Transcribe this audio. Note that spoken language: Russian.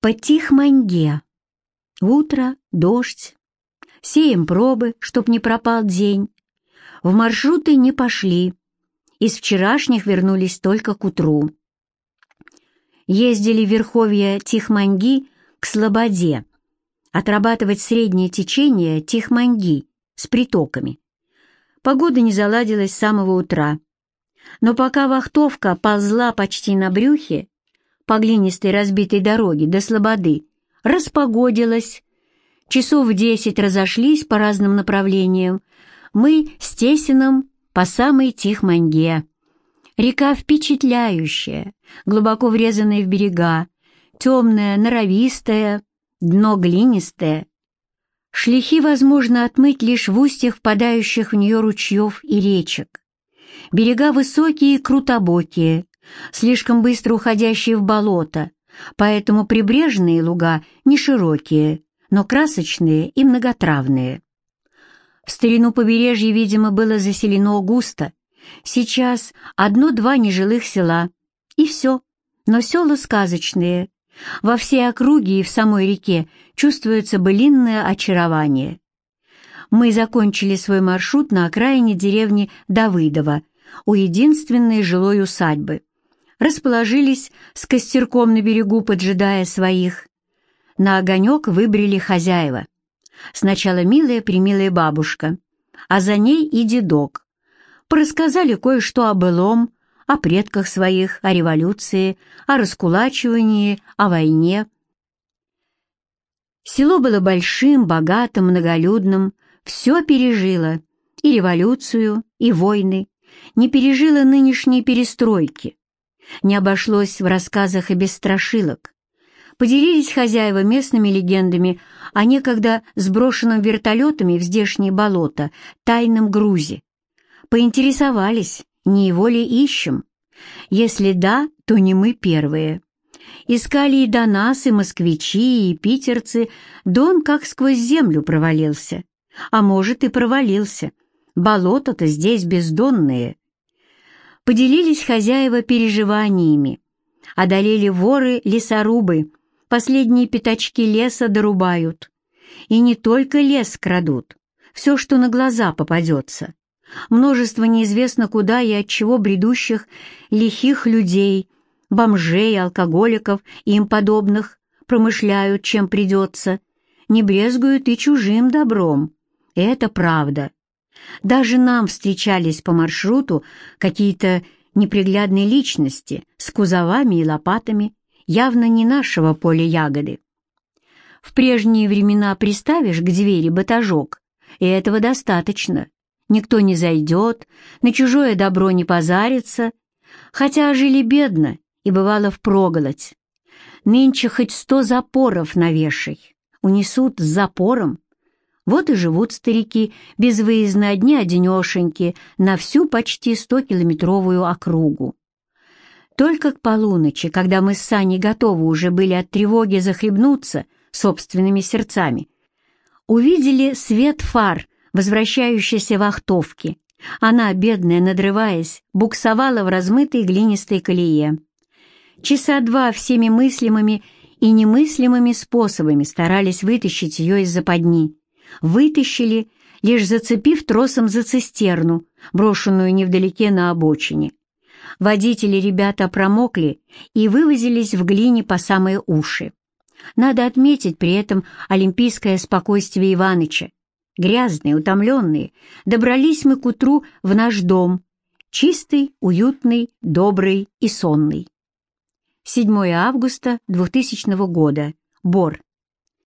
По Тихманьге. Утро, дождь. Сеем пробы, чтоб не пропал день. В маршруты не пошли. Из вчерашних вернулись только к утру. Ездили в верховье Тихманьги к Слободе, отрабатывать среднее течение Тихманьги с притоками. Погода не заладилась с самого утра. Но пока вахтовка ползла почти на брюхе, по глинистой разбитой дороге до Слободы, распогодилась. Часов десять разошлись по разным направлениям. Мы с Тесином по самой Тихманьге. Река впечатляющая, глубоко врезанная в берега, темная, норовистая, дно глинистое. Шлихи возможно отмыть лишь в устьях впадающих в нее ручьев и речек. Берега высокие и крутобокие, слишком быстро уходящие в болото, поэтому прибрежные луга не широкие, но красочные и многотравные. В старину побережье, видимо, было заселено густо. Сейчас одно-два нежилых села, и все, но села сказочные. Во всей округе и в самой реке чувствуется былинное очарование. Мы закончили свой маршрут на окраине деревни Давыдово, у единственной жилой усадьбы расположились с костерком на берегу, поджидая своих. На огонек выбрали хозяева. Сначала милая-примилая бабушка, а за ней и дедок. Порассказали кое-что о былом, о предках своих, о революции, о раскулачивании, о войне. Село было большим, богатым, многолюдным, все пережило, и революцию, и войны, не пережило нынешней перестройки. Не обошлось в рассказах и без страшилок. Поделились хозяева местными легендами о некогда сброшенном вертолетами в здешние болота тайном грузе. Поинтересовались, не его ли ищем. Если да, то не мы первые. Искали и до нас, и москвичи, и питерцы, да он как сквозь землю провалился. А может, и провалился. Болота-то здесь бездонные. Поделились хозяева переживаниями. Одолели воры-лесорубы, последние пятачки леса дорубают. И не только лес крадут, все, что на глаза попадется. Множество неизвестно куда и от чего бредущих лихих людей, бомжей, алкоголиков и им подобных промышляют, чем придется, не брезгуют и чужим добром. Это правда. Даже нам встречались по маршруту какие-то неприглядные личности с кузовами и лопатами, явно не нашего поля ягоды. В прежние времена приставишь к двери батажок, и этого достаточно. Никто не зайдет, на чужое добро не позарится, хотя жили бедно и бывало впроголодь. Нынче хоть сто запоров навешай, унесут с запором, вот и живут старики, безвыездно одни-одинешеньки, на всю почти стокилометровую округу. Только к полуночи, когда мы с Саней готовы уже были от тревоги захлебнуться собственными сердцами, увидели свет фар, возвращающийся вахтовки. Она, бедная, надрываясь, буксовала в размытой глинистой колее. Часа два всеми мыслимыми и немыслимыми способами старались вытащить ее из западни вытащили, лишь зацепив тросом за цистерну, брошенную невдалеке на обочине. Водители ребята промокли и вывозились в глине по самые уши. Надо отметить при этом олимпийское спокойствие Иваныча. Грязные, утомленные, добрались мы к утру в наш дом. Чистый, уютный, добрый и сонный. 7 августа 2000 года. Бор.